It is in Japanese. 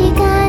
違う